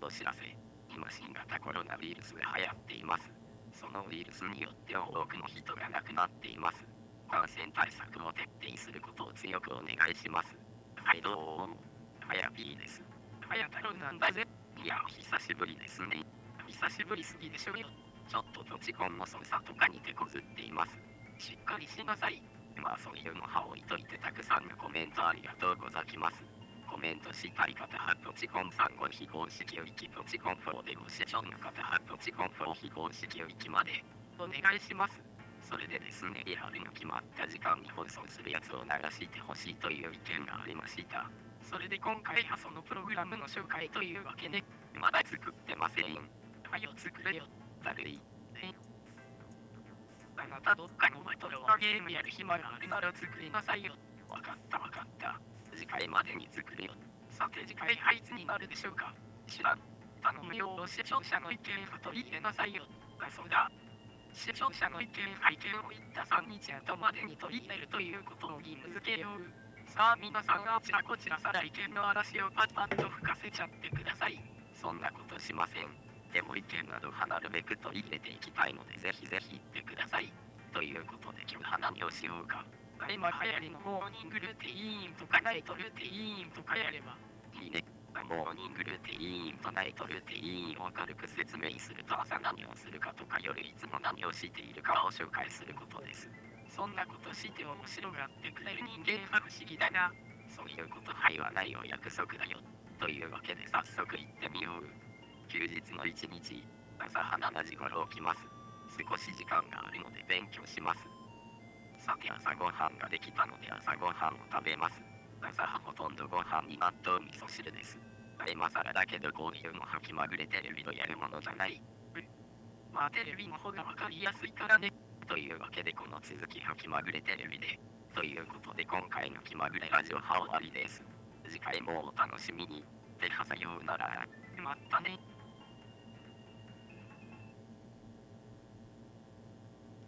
お知らせ。今新型コロナウイルスが流行っています。そのウイルスによって多くの人が亡くなっています。感染対策を徹底することを強くお願いします。はい、どうも。はやぴーです。はや太郎なんだぜ。いや、久しぶりですね。久しぶりすぎでしょよ。ちょっと土地コンの操作とかに手こずっています。しっかりしなさい。まあそういうのは置いといてたくさんのコメントありがとうございます。コメントしたい方は土地コン3号非公式ウィキ土地コン4でご視聴の方は土地コン4非公式ウィキまでお願いします。それでですね、リアルの決まった時間に放送するやつを流してほしいという意見がありました。それで今回はそのプログラムの紹介というわけで、まだ作ってません。はよ作れよ、だるい。あなたどっかのバトルはゲームやる暇があるなら作りなさいよ。わかったわかった。次回までに作れよ。さて次回はいつになるでしょうか知らん。頼むよ視聴者の意見は取り入れなさいよ。あ、そうだ。視聴者の意見拝見を言った3日後までに取り入れるということを義務付けよう。さあ皆さんあちらこちらさら意見の嵐をパッパッと吹かせちゃってください。そんなことしません。でも意見などはなるべく取り入れていきたいのでぜひぜひ言ってください。ということで今日は何をしようか。今流行りのモーニングルーティーンとかナイトルーティーンとかやればいいね。モーニングルーティーンとナイトルーティーンを軽く説明すると朝何をするかとか夜いつも何をしているかを紹介することです。そんなことして面白がってくれる人間は不思議だな。そういうことは言わないよ約束だよ。というわけで早速行ってみよう。休日の一日、朝7時頃起きます。少し時間があるので勉強します。さて朝ごはんができたので朝ごはんを食べます。朝はほとんどご飯に納豆味噌汁です。あれ今更だけどこういうのは気まぐれテレビとやるものじゃない。まあテレビの方がわかりやすいからね。というわけでこの続きは気まぐれテレビで。ということで今回の気まぐれラジオは終わりです。次回もお楽しみに。ではさようなら。またね。